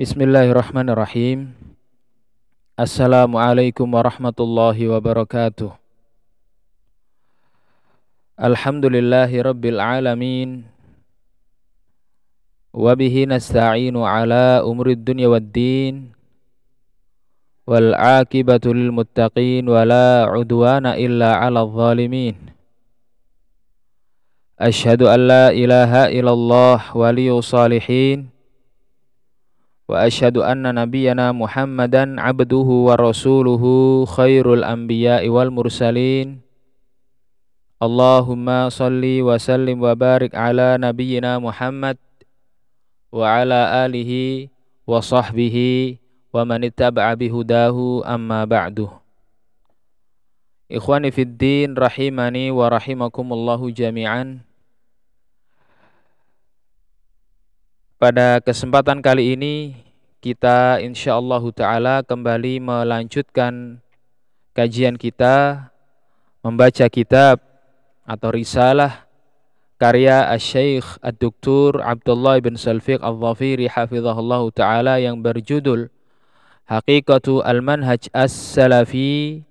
Bismillahirrahmanirrahim. Assalamualaikum warahmatullahi wabarakatuh. Alhamdulillahi rabbil alamin. Wabihi nasta'inu ala umri dunya wad din. Wal akibatu lil muttaqin wa la udwana illa ala zalimin. Ashhadu an la ilaha illallah waliyu salihin. وأشهد أن نبينا محمدا عبده ورسوله خير الأنبياء والمرسلين اللهم صل وسلم وبارك على نبينا محمد وعلى آله وصحبه ومن اتبع بهداه أما بعد إخواني في الدين رحمني ورحمكم الله جميعا Pada kesempatan kali ini kita insya Allah taala kembali melanjutkan kajian kita membaca kitab atau risalah karya Asy-Syaikh Ad-Doktur Abdullah bin Salfiq Al-Dhafiri hafizahullah taala yang berjudul Haqiqatu Al-Manhaj As-Salafi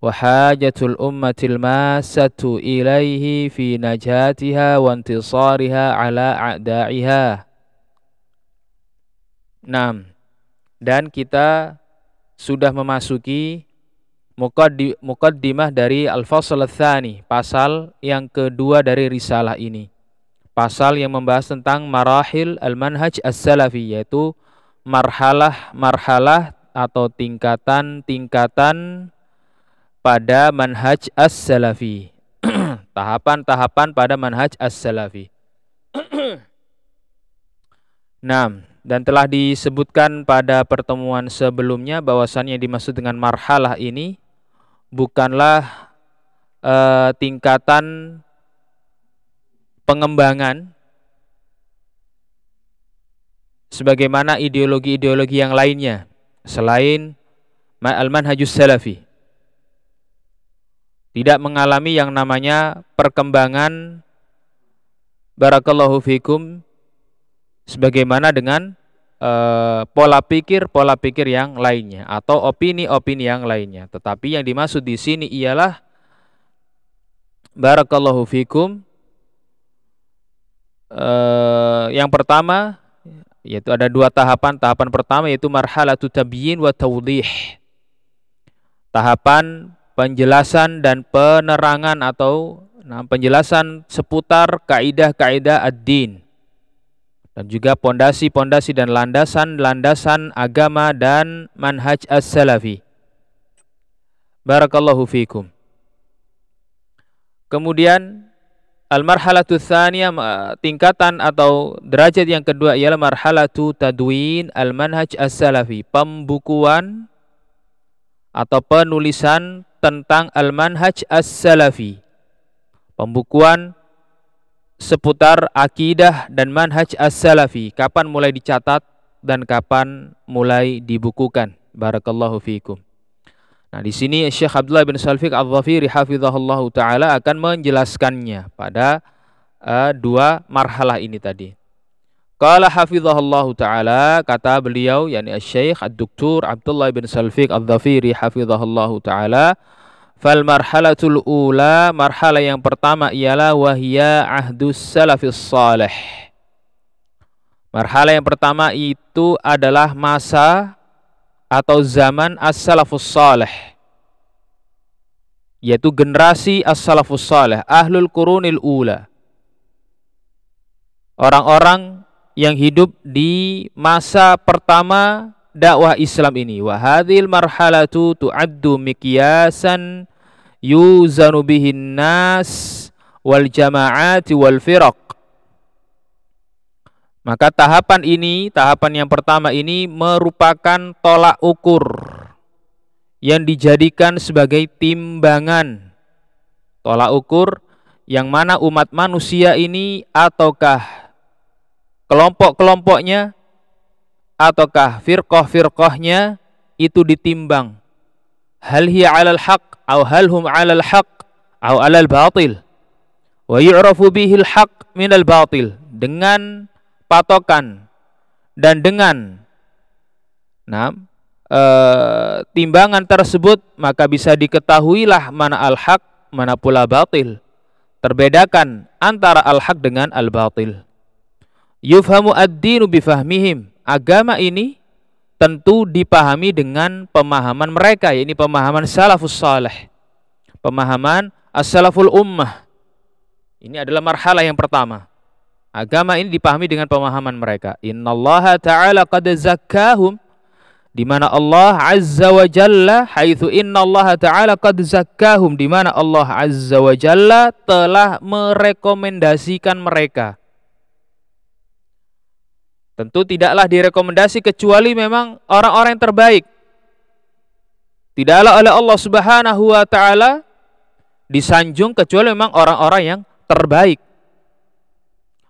wa hajatul ummatil masatu ilaihi fi najatiha wa intisariha ala a'da'iha Nah, dan kita sudah memasuki mukaddimah dari Al-Fasl Tsani, pasal yang kedua dari risalah ini. Pasal yang membahas tentang marahil al-manhaj as-salafi yaitu marhalah-marhalah atau tingkatan-tingkatan pada manhaj as-salafi. Tahapan-tahapan pada manhaj as-salafi. nah, dan telah disebutkan pada pertemuan sebelumnya bahwasannya dimaksud dengan marhalah ini bukanlah uh, tingkatan pengembangan sebagaimana ideologi-ideologi yang lainnya selain al-manhajus salafi. Tidak mengalami yang namanya perkembangan barakallahu fikum sebagaimana dengan uh, pola pikir pola pikir yang lainnya atau opini-opini yang lainnya. Tetapi yang dimaksud di sini ialah barakallahu fikum uh, yang pertama yaitu ada dua tahapan. Tahapan pertama yaitu marhalatu tabyin wa tawdih. Tahapan penjelasan dan penerangan atau nah, penjelasan seputar kaidah-kaidah ad-din dan juga pondasi-pondasi dan landasan-landasan agama dan manhaj as-salafi. Barakallahu fikum. Kemudian al-marhalatu tsaniyah tingkatan atau derajat yang kedua ialah marhalatu tadwin al-manhaj as-salafi, pembukuan atau penulisan tentang al-manhaj as-salafi. Pembukuan seputar akidah dan manhaj as-salafi. Kapan mulai dicatat dan kapan mulai dibukukan. Barakallahu fiikum. Nah, di sini Syekh Abdullah bin Salfiq Al-Dhafiri hafizahullahu taala akan menjelaskannya pada uh, dua marhalah ini tadi. Qala hafizahullahu taala kata beliau yakni Syekh Ad-Doktor Abdullah bin Salfiq Al-Dhafiri hafizahullahu taala Fal marhalatul ula, marhala yang pertama ialah wahya ahdus salafis salih. Marhala yang pertama itu adalah masa atau zaman as-salafus salih. Yaitu generasi as-salafus salih, ahlul qurunil ula. Orang-orang yang hidup di masa pertama dakwah Islam ini. Wa hadhil marhalatu tu'addu mikyasan yuzanu bihin nas wal jama'ati wal firaq. Maka tahapan ini, tahapan yang pertama ini merupakan tolak ukur yang dijadikan sebagai timbangan. Tolak ukur yang mana umat manusia ini ataukah kelompok-kelompoknya ataukah firqah-firqahnya itu ditimbang hal hiya al-Haq aw hal hum 'alal haqq aw 'alal batil wa al-Haq min al-Baathil dengan patokan dan dengan nah, e, timbangan tersebut maka bisa diketahuilah mana al-haq mana pula batil. Terbedakan antara al-haq dengan al-batil. Yufhamu ad-dinu bifahmihim agama ini tentu dipahami dengan pemahaman mereka, yakni pemahaman salafus salih. Pemahaman as-salaful ummah. Ini adalah marhalah yang pertama. Agama ini dipahami dengan pemahaman mereka. Innallaha ta'ala qad zakkahum di mana Allah Azza wa Jalla haitsu innallaha ta'ala qad zakkahum di mana Allah Azza wa Jalla telah merekomendasikan mereka. Tentu tidaklah direkomendasi kecuali memang orang-orang yang terbaik. Tidaklah oleh Allah Subhanahu wa taala disanjung kecuali memang orang-orang yang terbaik.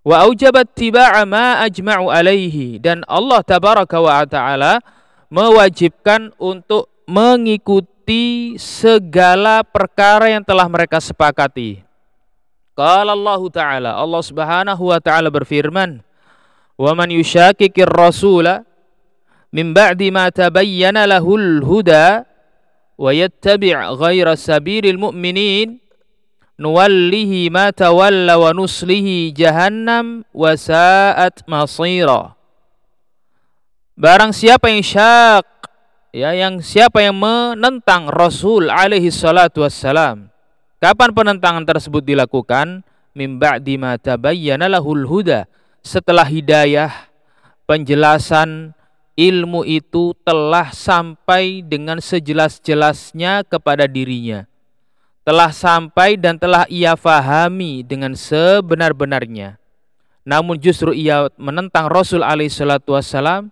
Wa aujabat tiba'a ma ajma'u alaihi dan Allah tabaraka wa taala mewajibkan untuk mengikuti segala perkara yang telah mereka sepakati. Qala Allah Ta'ala, Allah Subhanahu wa taala berfirman, "Wa man yushakikir rasula min ba'di ma tabayyana lahul huda wa yattabi' ghaira sabilil mu'minin nuwallihi ma tawalla wa nuslihi jahannam wa sa'at masira." Barang siapa yang syak ya yang siapa yang menentang Rasul alaihi salatu wassalam. Kapan penentangan tersebut dilakukan? Mim ba'di ma tabayyana lahul huda. Setelah hidayah, penjelasan ilmu itu telah sampai dengan sejelas-jelasnya kepada dirinya. Telah sampai dan telah ia fahami dengan sebenar-benarnya. Namun justru ia menentang Rasul alaihi salatu wassalam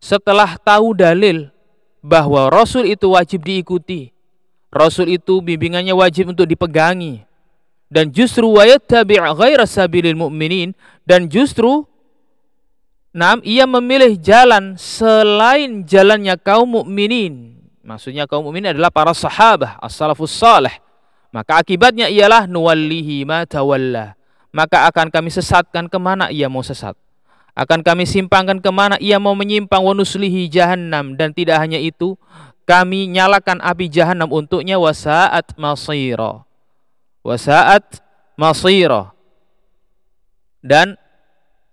setelah tahu dalil bahwa Rasul itu wajib diikuti, Rasul itu bimbingannya wajib untuk dipegangi, dan justru wayattabi' ghaira sabilil mu'minin dan justru Nam, ia memilih jalan selain jalannya kaum mukminin. Maksudnya kaum mukminin adalah para sahabat, as-salafus salih. Maka akibatnya ialah nuwallihi ma tawalla. Maka akan kami sesatkan ke mana ia mau sesat akan kami simpangkan ke mana ia mau menyimpang wanuslihi jahannam dan tidak hanya itu kami nyalakan api jahannam untuknya wasaat masira wasaat masira dan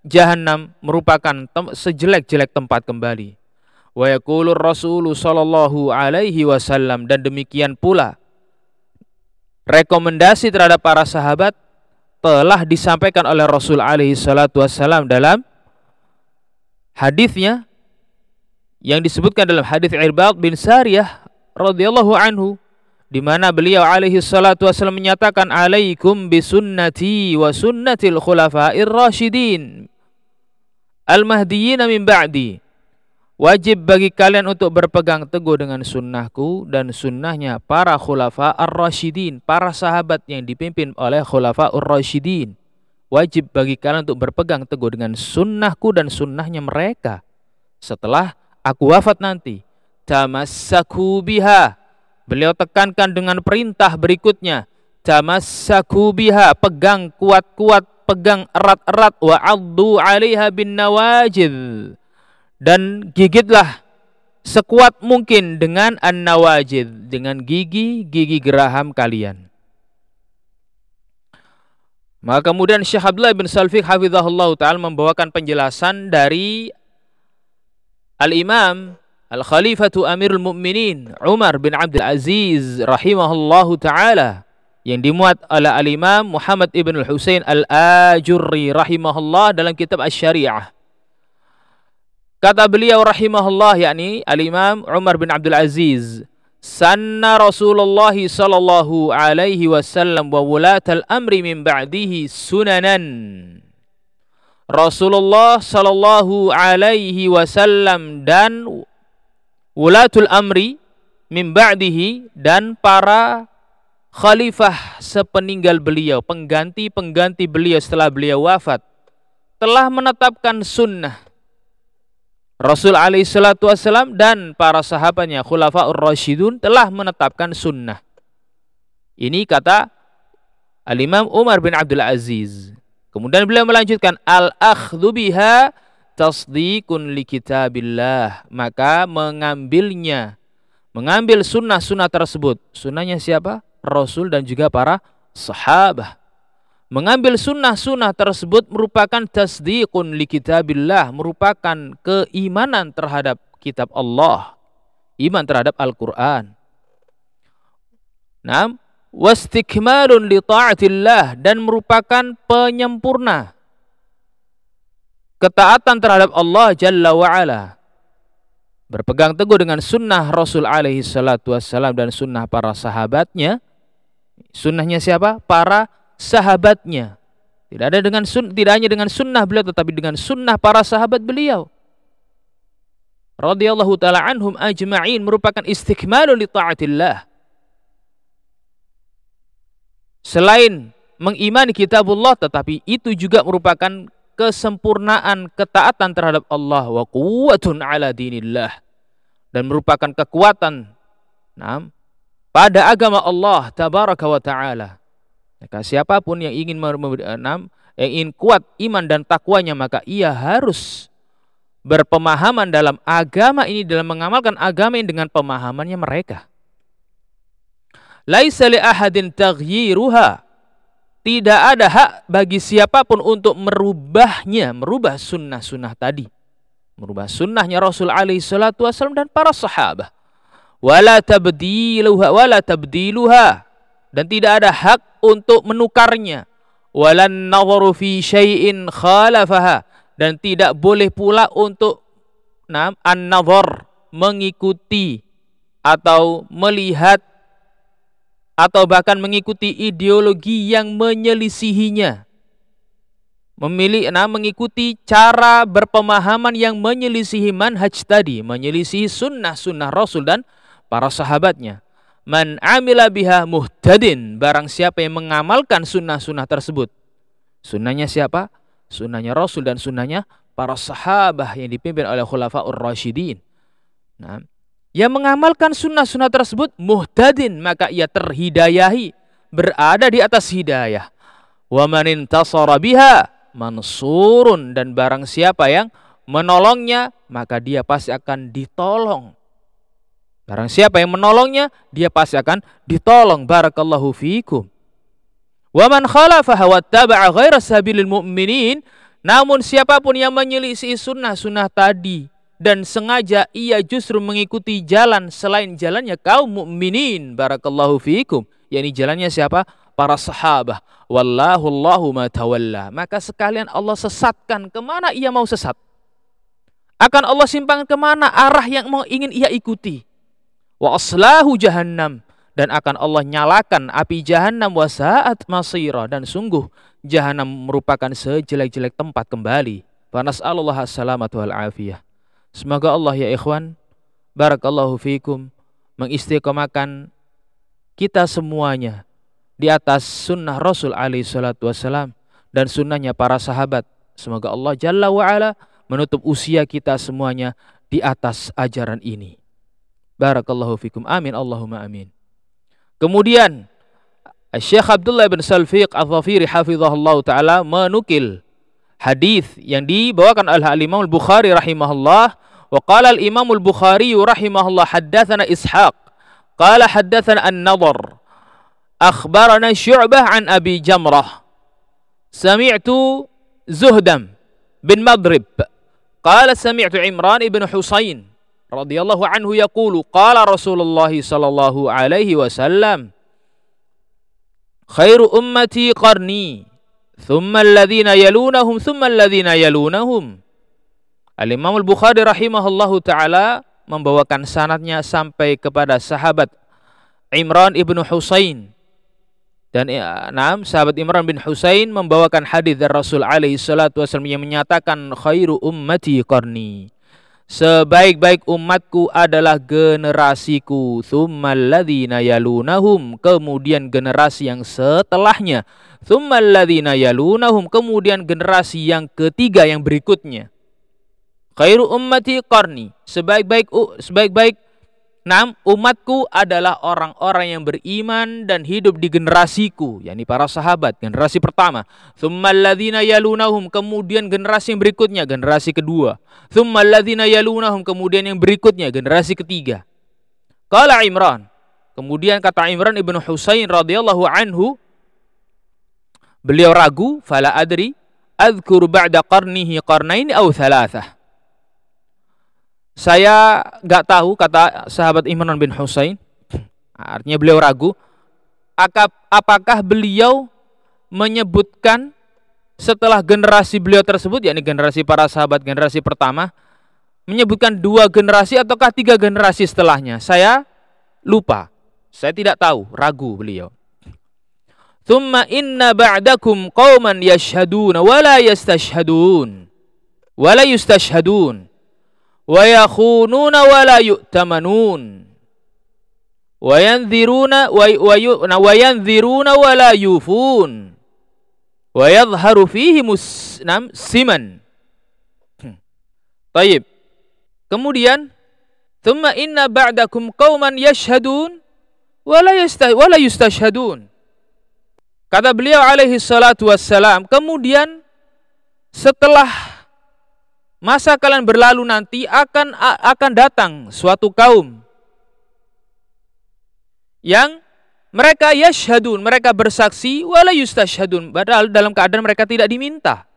jahannam merupakan tem sejelek-jelek tempat kembali. Wa yaqulu rasulu sallallahu alaihi wasallam. Dan demikian pula rekomendasi terhadap para sahabat telah disampaikan oleh Rasul alaihi salatu wasallam dalam hadisnya yang disebutkan dalam hadis Irbad bin Sariyah radhiyallahu anhu di mana beliau alaihi salatu wasallam menyatakan alaikum bisunnati wa sunnatil khulafa'ir rasyidin al-mahdiyyin min ba'di wajib bagi kalian untuk berpegang teguh dengan sunnahku dan sunnahnya para khulafa ar-rasyidin para sahabat yang dipimpin oleh khulafa ar-rasyidin wajib bagi kalian untuk berpegang teguh dengan sunnahku dan sunnahnya mereka. Setelah aku wafat nanti, tamassaku biha. Beliau tekankan dengan perintah berikutnya, tamassaku biha, pegang kuat-kuat, pegang erat-erat wa addu 'alaiha bin nawajid. Dan gigitlah sekuat mungkin dengan an-nawajid, dengan gigi-gigi geraham kalian. Maka kemudian Syekh Abdullah bin Salfiq hafizahullah taala membawakan penjelasan dari Al-Imam Al-Khalifatu Amirul Mukminin Umar bin Abdul Aziz rahimahullahu taala yang dimuat oleh Al-Imam Muhammad ibn Al-Husain Al-Ajurri rahimahullah dalam kitab Asy-Syariah. Kata beliau rahimahullah yakni Al-Imam Umar bin Abdul Aziz sanna Rasulullah sallallahu alaihi wasallam wa wulatal amri min ba'dihi sunanan Rasulullah sallallahu alaihi wasallam dan wulatul amri min ba'dihi dan para khalifah sepeninggal beliau, pengganti-pengganti beliau setelah beliau wafat telah menetapkan sunnah Rasul alaihi salatu wassalam dan para sahabatnya khulafaur rasyidun telah menetapkan sunnah. Ini kata Al-Imam Umar bin Abdul Aziz. Kemudian beliau melanjutkan al-akhdhu biha tasdiqun li kitabillah maka mengambilnya mengambil sunnah-sunnah tersebut. Sunnahnya siapa? Rasul dan juga para sahabat mengambil sunnah-sunnah tersebut merupakan tasdiqun li kitabillah merupakan keimanan terhadap kitab Allah iman terhadap Al-Qur'an. Nah, wastikmalun li ta'atillah dan merupakan penyempurna ketaatan terhadap Allah Jalla wa'ala. Berpegang teguh dengan sunnah Rasul alaihi salatu wassalam dan sunnah para sahabatnya. Sunnahnya siapa? Para sahabatnya. Tidak ada dengan sun, tidak hanya dengan sunnah beliau tetapi dengan sunnah para sahabat beliau. Radhiyallahu taala anhum ajma'in merupakan istikmalun li taatillah. Selain mengimani kitabullah tetapi itu juga merupakan kesempurnaan ketaatan terhadap Allah wa quwwatun ala dinillah dan merupakan kekuatan nah, pada agama Allah tabaraka wa taala. Maka siapa pun yang ingin enam yang ingin kuat iman dan takwanya maka ia harus berpemahaman dalam agama ini dalam mengamalkan agama ini dengan pemahamannya mereka. Laisa li ahadin taghyiruha tidak ada hak bagi siapa pun untuk merubahnya, merubah sunnah-sunnah tadi. Merubah sunnahnya Rasul alaihi wasallam dan para sahabat. Wala tabdiluha, wala tabdiluha. Dan tidak ada hak untuk menukarnya. Walan nadharu fi syai'in khalafaha. Dan tidak boleh pula untuk nah, an-nadhar, mengikuti atau melihat atau bahkan mengikuti ideologi yang menyelisihinya. Memilih nah, mengikuti cara berpemahaman yang menyelisihi manhaj tadi, menyelisihi sunnah-sunnah Rasul dan para sahabatnya. Man amila biha muhtadin, barang siapa yang mengamalkan sunnah-sunnah tersebut. Sunnahnya siapa? Sunnahnya Rasul dan sunnahnya para sahabat yang dipimpin oleh khulafaur rasyidin. Nah, yang mengamalkan sunnah-sunnah tersebut muhtadin maka ia terhidayahi berada di atas hidayah. Wa man biha mansurun dan barang siapa yang menolongnya maka dia pasti akan ditolong. Barang siapa yang menolongnya dia pasti akan ditolong. Barakallahu fiikum. Wa man khalafaha wattaba'a ghaira sabilil mu'minin namun siapa pun yang menyelisih sunnah-sunnah tadi dan sengaja ia justru mengikuti jalan selain jalannya kaum mukminin. Barakallahu fiikum yakni jalannya siapa? Para sahabat wallahu allahu ma tawalla. Maka sekalian Allah sesatkan ke mana ia mau sesat. Akan Allah simpang ke mana arah yang mau ingin ia ikuti. Wa aslahu jahannam. Dan akan Allah nyalakan api jahannam. Wa saat masira. Dan sungguh jahannam merupakan sejelek-jelek tempat kembali. Wa nas'alullah assalamatu wal afiyah Semoga Allah ya ikhwan, barakallahu fiikum, mengistiqomahkan kita semuanya di atas sunnah Rasul alaihi salatu wassalam dan sunnahnya para sahabat. Semoga Allah Jalla wa'ala menutup usia kita semuanya di atas ajaran ini. Barakallahu fikum. Amin. Allahumma amin. Kemudian Syekh Abdullah bin Salfiq Al-Zafiri hafizahullah taala menukil hadis yang dibawakan oleh Al-Imam Al-Bukhari rahimahullah وقال الإمام البخاري رحمه الله حدثنا إسحاق قال حدثنا النضر أخبرنا شعبة عن أبي جمرة سمعت زهدم بن مضرب قال سمعت عمران بن حسين رضي الله عنه يقول قال رسول الله صلى الله عليه وسلم خير أمتي قرني ثم الذين يلونهم ثم الذين يلونهم. Al-Imam Al-Bukhari rahimahullahu taala membawakan sanatnya sampai kepada sahabat Imran ibnu Husain. Dan ya, enam sahabat Imran bin Husain membawakan hadis dari Rasul alaihi salatu wasallam yang menyatakan khairu ummati qarni. Sebaik-baik umatku adalah generasiku. Tsummal ladzina yalunahum. Kemudian generasi yang setelahnya. Tsummal ladzina yalunahum. Kemudian generasi yang ketiga yang berikutnya khairu ummati qarni sebaik-baik sebaik-baik Nam, umatku adalah orang-orang yang beriman dan hidup di generasiku, yakni para sahabat, generasi pertama. Tsummal yalunahum, kemudian generasi yang berikutnya, generasi kedua. Tsummal yalunahum, kemudian yang berikutnya, generasi ketiga. Kala Imran. Kemudian kata Imran ibnu Husain radhiyallahu anhu, beliau ragu, fala adri, adhkur ba'da qarnihi qarnaini aw thalathah. Saya nggak tahu kata sahabat Imran bin Husain. Artinya beliau ragu. Apakah beliau menyebutkan setelah generasi beliau tersebut, yakni generasi para sahabat generasi pertama, menyebutkan dua generasi ataukah tiga generasi setelahnya? Saya lupa. Saya tidak tahu, ragu beliau. Thumma inna ba'dakum qauman yashhaduna wa la yastashhadun. Wa yustashhadun wa yakhununa wa la yu'tamanun wa yanziruna wa yanziruna wa la yufun wa yadhharu fihi musnam siman Taib kemudian thumma inna ba'dakum qauman yashhadun wa la yastah wa la yustashhadun kata beliau alaihi salatu wassalam kemudian setelah masa kalian berlalu nanti akan akan datang suatu kaum yang mereka yashhadun, mereka bersaksi wala yustashhadun, padahal dalam keadaan mereka tidak diminta.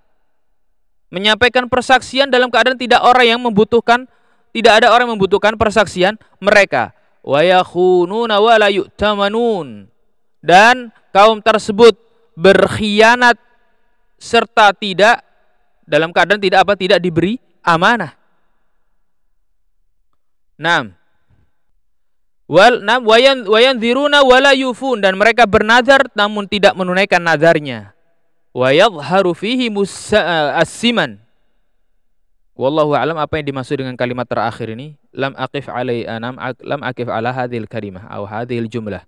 Menyampaikan persaksian dalam keadaan tidak orang yang membutuhkan, tidak ada orang yang membutuhkan persaksian mereka. Wala yu'tamanun. Dan kaum tersebut berkhianat serta tidak dalam keadaan tidak apa tidak diberi amanah. Nam. Wal nam wayan wayan diruna wala yufun dan mereka bernazar namun tidak menunaikan nazarnya. Wa yadhharu fihi as-siman. Wallahu alam apa yang dimaksud dengan kalimat terakhir ini? Lam aqif alai anam lam aqif ala hadhil kalimah atau hadhil jumlah.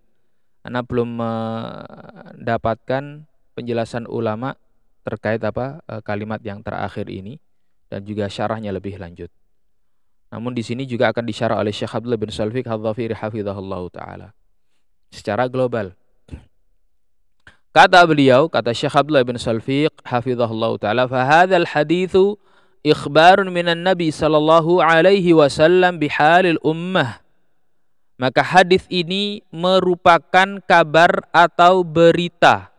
Ana belum mendapatkan penjelasan ulama terkait apa eh, kalimat yang terakhir ini dan juga syarahnya lebih lanjut. Namun di sini juga akan disyarah oleh Syekh Abdullah bin Salfiq Hadzafiri hafizahullah taala. Secara global. Kata beliau, kata Syekh Abdullah bin Salfiq hafizahullah taala, "Fa hadzal haditsu ikhbarun minan Nabi sallallahu alaihi wasallam bihalil ummah." Maka hadis ini merupakan kabar atau berita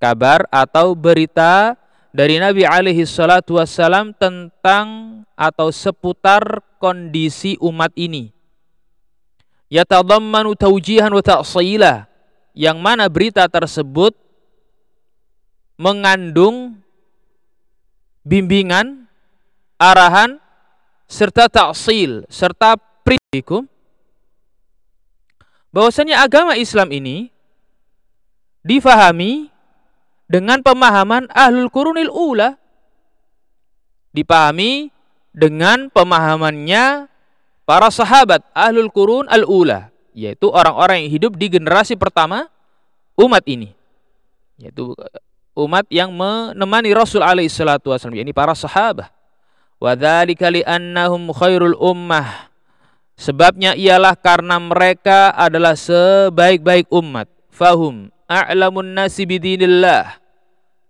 kabar atau berita dari Nabi alaihi salatu wassalam tentang atau seputar kondisi umat ini. Yatadammanu taujihan wa ta'sila yang mana berita tersebut mengandung bimbingan, arahan serta ta'sil serta prinsip bahwasanya agama Islam ini difahami dengan pemahaman ahlul kurunil ula. Dipahami dengan pemahamannya para sahabat ahlul kurun al ula yaitu orang-orang yang hidup di generasi pertama umat ini yaitu uh, umat yang menemani Rasul alaihi yakni para sahabat wa dzalika annahum khairul ummah. Sebabnya ialah karena mereka adalah sebaik-baik umat. Fahum a'lamun nasi bidinillah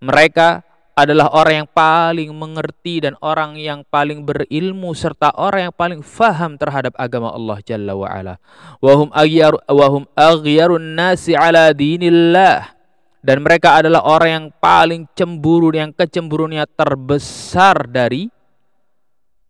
mereka adalah orang yang paling mengerti dan orang yang paling berilmu serta orang yang paling faham terhadap agama Allah Jalla wa ala. Wahum aghyaru wahum aghyarun nasi ala dinillah. Dan mereka adalah orang yang paling cemburu yang kecemburuannya terbesar dari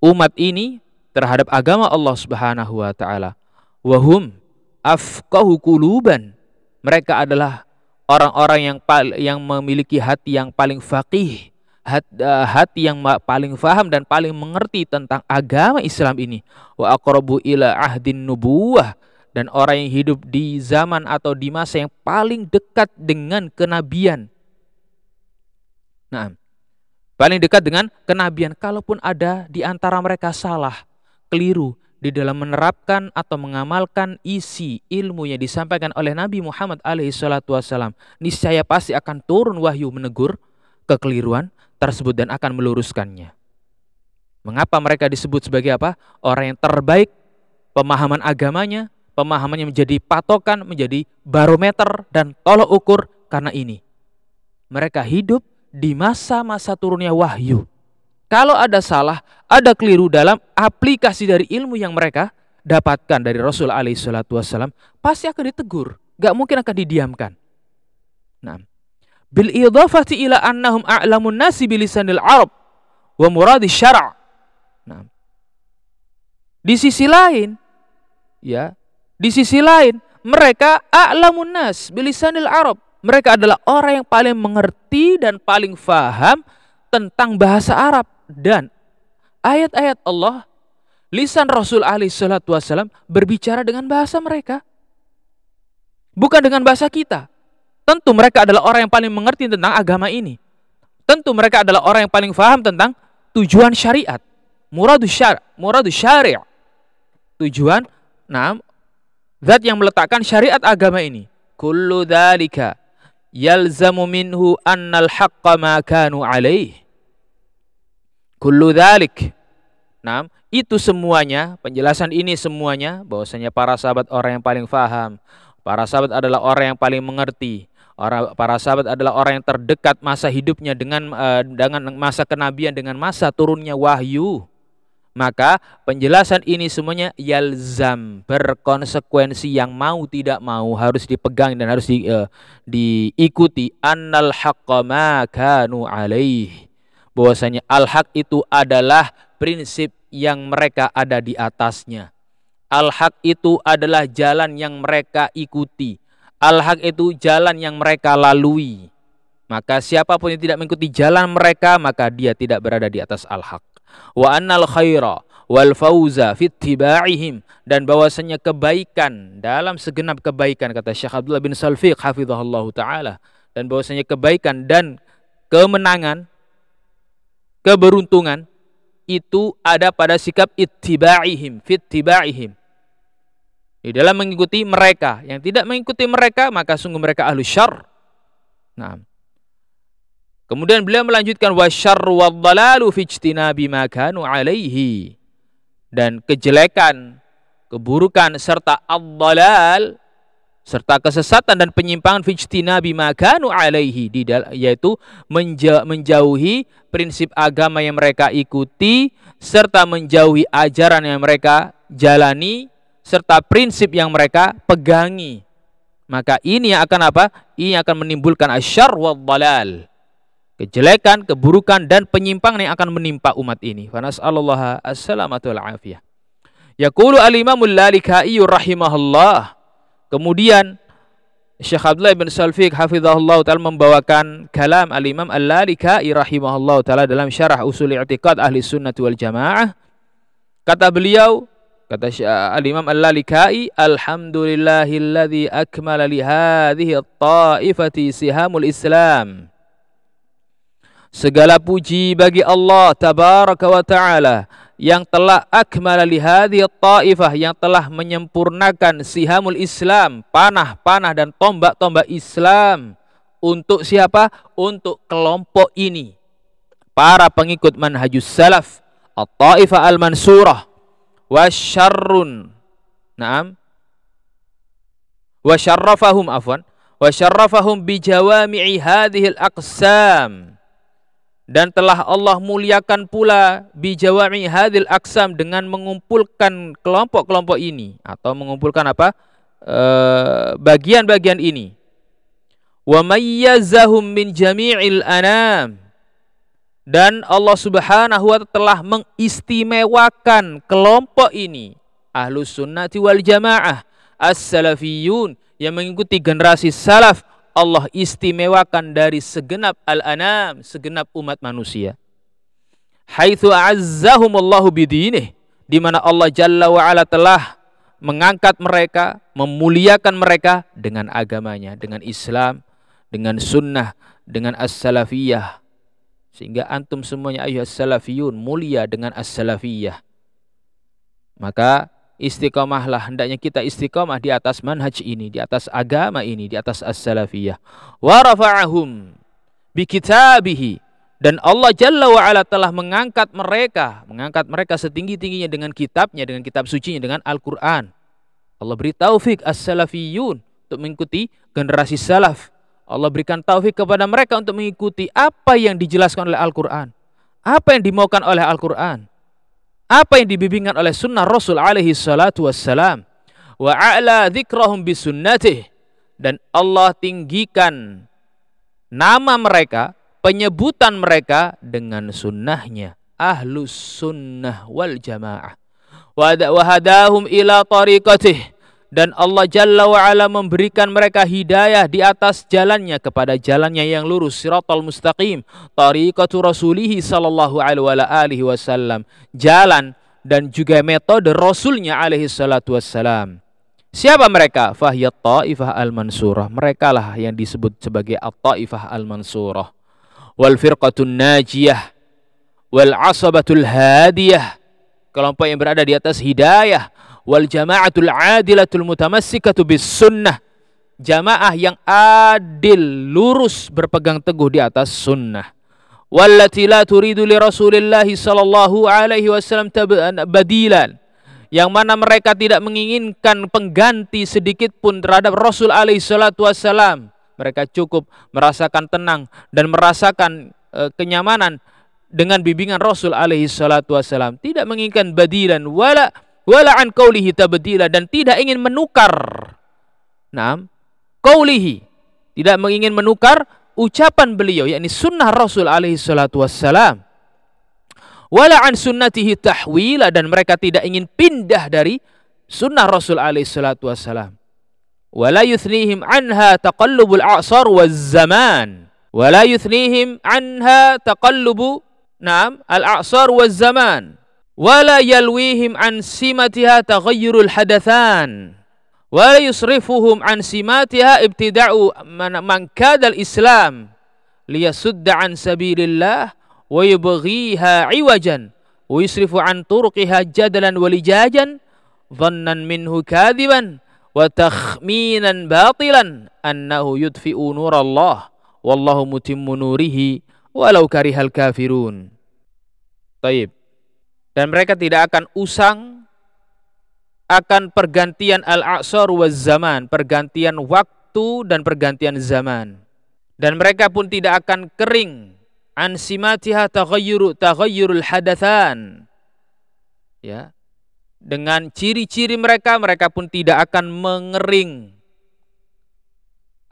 umat ini terhadap agama Allah Subhanahu wa taala. Wahum afqahu quluban. Mereka adalah orang-orang yang yang memiliki hati yang paling faqih, eh, hati yang paling faham dan paling mengerti tentang agama Islam ini. Wa aqrabu ila ahdin nubuwah dan orang yang hidup di zaman atau di masa yang paling dekat dengan kenabian. Nah, paling dekat dengan kenabian kalaupun ada di antara mereka salah, keliru, di dalam menerapkan atau mengamalkan isi ilmu yang disampaikan oleh Nabi Muhammad alaihi niscaya pasti akan turun wahyu menegur kekeliruan tersebut dan akan meluruskannya. Mengapa mereka disebut sebagai apa? Orang yang terbaik pemahaman agamanya, pemahamannya menjadi patokan, menjadi barometer dan tolok ukur karena ini. Mereka hidup di masa-masa turunnya wahyu. Kalau ada salah, ada keliru dalam aplikasi dari ilmu yang mereka dapatkan dari Rasul alaihi salatu wasallam, pasti akan ditegur. Gak mungkin akan didiamkan. Nah, bil idhafati ila annahum a'lamun nasi bilisanil Arab wa muradi syara'. Nah, di sisi lain, ya, di sisi lain mereka a'lamun nas bilisanil Arab. Mereka adalah orang yang paling mengerti dan paling faham tentang bahasa Arab dan ayat-ayat Allah lisan Rasul alaihi wasallam berbicara dengan bahasa mereka. Bukan dengan bahasa kita. Tentu mereka adalah orang yang paling mengerti tentang agama ini. Tentu mereka adalah orang yang paling faham tentang tujuan syariat. Muradu syar muradu syari' tujuan nah zat yang meletakkan syariat agama ini. Kullu dzalika yalzamu minhu annal haqqa ma kanu alaihi Kullu dhalik. Nah, itu semuanya, penjelasan ini semuanya bahwasanya para sahabat orang yang paling faham. Para sahabat adalah orang yang paling mengerti. Orang, para sahabat adalah orang yang terdekat masa hidupnya dengan uh, dengan masa kenabian dengan masa turunnya wahyu. Maka penjelasan ini semuanya yalzam berkonsekuensi yang mau tidak mau harus dipegang dan harus di, uh, diikuti annal haqqa ma kanu alaihi bahwasanya al-haq itu adalah prinsip yang mereka ada di atasnya. Al-haq itu adalah jalan yang mereka ikuti. Al-haq itu jalan yang mereka lalui. Maka siapa pun yang tidak mengikuti jalan mereka, maka dia tidak berada di atas al-haq. Wa annal khaira wal fauza fit tibaihim dan bahwasanya kebaikan dalam segenap kebaikan kata Syekh Abdullah bin Salfiq hafizahullah taala dan bahwasanya kebaikan dan kemenangan keberuntungan itu ada pada sikap ittiba'ihim, fittiba'ihim. Di dalam mengikuti mereka. Yang tidak mengikuti mereka, maka sungguh mereka ahlu syar. Nah. Kemudian beliau melanjutkan wasyarru wadhalalu fi ijtinabi ma kanu alaihi. Dan kejelekan, keburukan serta ad serta kesesatan dan penyimpangan fijtina bimakanu alaihi di yaitu menjauhi prinsip agama yang mereka ikuti serta menjauhi ajaran yang mereka jalani serta prinsip yang mereka pegangi. Maka ini akan apa? Ini akan menimbulkan asyar wal dalal kejelekan keburukan dan penyimpangan yang akan menimpa umat ini. Fa nas'alullah assalamatu wal afiyah yaqulu al-imamul lalikai rahimahullah Kemudian Syekh Abdullah bin Salfiq hafizahullah taala membawakan kalam al-Imam Al-Lalikai rahimahullah taala dalam syarah usul i'tiqad ahli sunnah wal jamaah. Kata beliau, kata al-Imam Al-Lalikai, alhamdulillahilladzi akmala li at-ta'ifati sihamul Islam. Segala puji bagi Allah tabaraka wa taala yang telah akmala taifah yang telah menyempurnakan sihamul Islam, panah-panah dan tombak-tombak Islam untuk siapa? Untuk kelompok ini. Para pengikut manhajus salaf, at-taifah al-mansurah wasyarrun. Naam. Wasyarrafahum afwan. Wasyarrafahum bijawami'i hadhil aqsam dan telah Allah muliakan pula bijawami hadil aksam dengan mengumpulkan kelompok-kelompok ini. Atau mengumpulkan apa? Eh, bagian-bagian ini. Wa mayyazahum min jami'il anam. Dan Allah Subhanahu wa taala telah mengistimewakan kelompok ini. Ahlus sunnati wal jamaah as-salafiyun yang mengikuti generasi salaf Allah istimewakan dari segenap al-anam, segenap umat manusia. Haitsu a'azzahumullahu bidinih, di mana Allah Jalla wa ala telah mengangkat mereka, memuliakan mereka dengan agamanya, dengan Islam, dengan sunnah, dengan as-salafiyah. Sehingga antum semuanya ayuhas salafiyun mulia dengan as-salafiyah. Maka istiqomahlah hendaknya kita istiqomah di atas manhaj ini, di atas agama ini, di atas as-salafiyah. Wa rafa'ahum bi kitabihi dan Allah Jalla wa ala telah mengangkat mereka, mengangkat mereka setinggi-tingginya dengan kitabnya, dengan kitab sucinya, dengan Al-Quran. Allah beri taufik as-salafiyun untuk mengikuti generasi salaf. Allah berikan taufik kepada mereka untuk mengikuti apa yang dijelaskan oleh Al-Quran. Apa yang dimaukan oleh Al-Quran. Apa yang dibimbingkan oleh sunnah Rasul alaihi salatu wassalam. Wa a'la dhikrahum bisunnatih. Dan Allah tinggikan nama mereka penyebutan mereka dengan sunnahnya ahlus sunnah wal jamaah wahadahum ila tariqatih dan Allah Jalla wa ala memberikan mereka hidayah di atas jalannya kepada jalannya yang lurus siratal mustaqim tariqatu rasulihi sallallahu alaihi wasallam jalan dan juga metode rasulnya alaihi salatu wassalam. Siapa mereka? Fahiyat taifah al-mansurah. Mereka lah yang disebut sebagai at-taifah al-mansurah. Wal firqatun najiyah. Wal asabatul hadiyah. Kelompok yang berada di atas hidayah wal jama'atul adilatul mutamassikatu bis sunnah jamaah yang adil lurus berpegang teguh di atas sunnah. Wallati la turidu li Rasulillah sallallahu alaihi wasallam badilan. Yang mana mereka tidak menginginkan pengganti sedikit pun terhadap Rasul alaihi salatu wasallam mereka cukup merasakan tenang dan merasakan e, kenyamanan dengan bimbingan Rasul alaihi salatu wasalam. Tidak menginginkan badilan wala wala an qaulihi tabdila dan tidak ingin menukar. Naam, qaulihi tidak ingin menukar ucapan beliau yakni sunnah Rasul alaihi salatu wassalam. Wala an sunnatihi tahwila dan mereka tidak ingin pindah dari sunnah Rasul alaihi salatu wassalam. Wala yuthnihim anha taqallubul a'sar waz zaman. Wala yuthnihim anha taqallubu Naam, al-a'sar waz zaman wala yalwihim an simatiha taghayyurul hadatsan wala yusrifuhum an simatiha ibtida'u man, man kadal islam. Liyasudda an sabilillah wa yubghiha iwajan. Wa yusrifu an turqiha jadalan walijajan dhannan minhu kadiban wa takhminan batilan annahu yudfi'u nurallah. Wallahu mutimmu nurihi walau karihal kafirun. Taib. Dan mereka tidak akan usang akan pergantian al-a'sar wa zaman, pergantian waktu dan pergantian zaman. Dan mereka pun tidak akan kering. An simatiha taghayyuru taghayyurul hadathan. Ya, dengan ciri-ciri mereka mereka pun tidak akan mengering.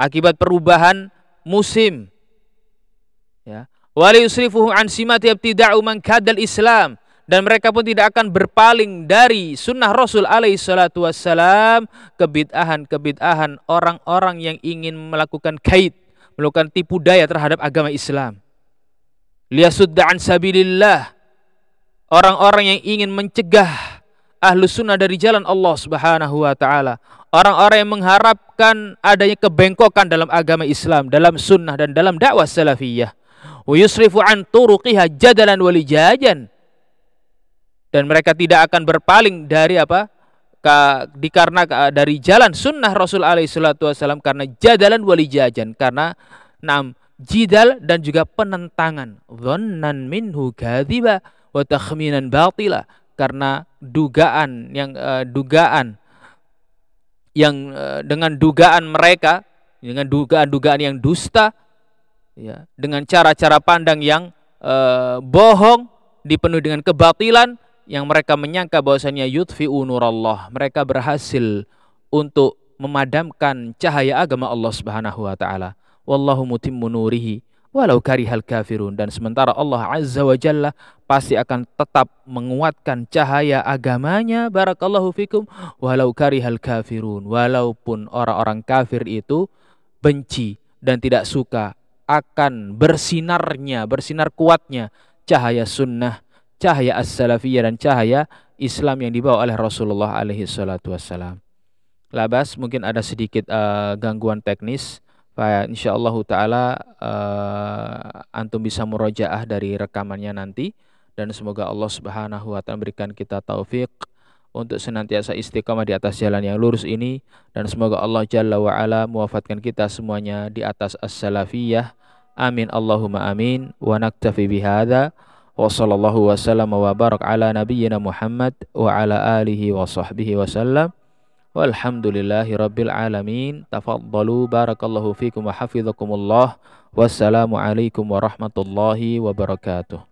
Akibat perubahan musim. Ya. Wali yusrifuhu an simati ibtida'u man kadal islam dan mereka pun tidak akan berpaling dari sunnah Rasul alaihi salatu wassalam kebid'ahan-kebid'ahan orang-orang yang ingin melakukan kait, melakukan tipu daya terhadap agama Islam. Liyasudda an sabilillah. Orang-orang yang ingin mencegah ahlu sunnah dari jalan Allah subhanahu wa ta'ala. Orang-orang yang mengharapkan adanya kebengkokan dalam agama Islam, dalam sunnah dan dalam dakwah salafiyah. Wa yusrifu an turuqiha jadalan walijajan. Dan mereka tidak akan berpaling dari apa? Ka, dari jalan sunnah Rasul alaihi salatu wasallam karena jadalan walijajan karena enam jidal dan juga penentangan dhannan minhu kadhiba wa takhminan batila karena dugaan yang uh, dugaan yang uh, dengan dugaan mereka dengan dugaan-dugaan yang dusta ya dengan cara-cara pandang yang uh, bohong dipenuhi dengan kebatilan yang mereka menyangka bahwasanya yutfi'u nurallah mereka berhasil untuk memadamkan cahaya agama Allah Subhanahu wa taala. Wallahu mutimmu nurihi walau karihal kafirun. Dan sementara Allah Azza wa Jalla pasti akan tetap menguatkan cahaya agamanya. Barakallahu fikum. Walau karihal kafirun walaupun orang-orang kafir itu benci dan tidak suka akan bersinarnya bersinar kuatnya cahaya sunnah cahaya as-salafiyah dan cahaya Islam yang dibawa oleh Rasulullah alaihi salatu wassalam. Labas mungkin ada sedikit uh, gangguan teknis. Pak insyaallah taala uh, antum bisa murojaah dari rekamannya nanti. Dan semoga Allah Subhanahu wa taala berikan kita taufik untuk senantiasa istiqamah di atas jalan yang lurus ini. Dan semoga Allah Jalla wa ala mewafatkan kita semuanya di atas as-salafiyah. Amin Allahumma amin. Wa naktafi bihadza wa sallallahu wa sallam wa barak ala nabiyyina Muhammad wa ala alihi wa sahbihi wa sallam. Walhamdulillahi rabbil alamin. Tafaddalu barakallahu fikum wa hafizakumullah. Wassalamu alaikum warahmatullahi wabarakatuh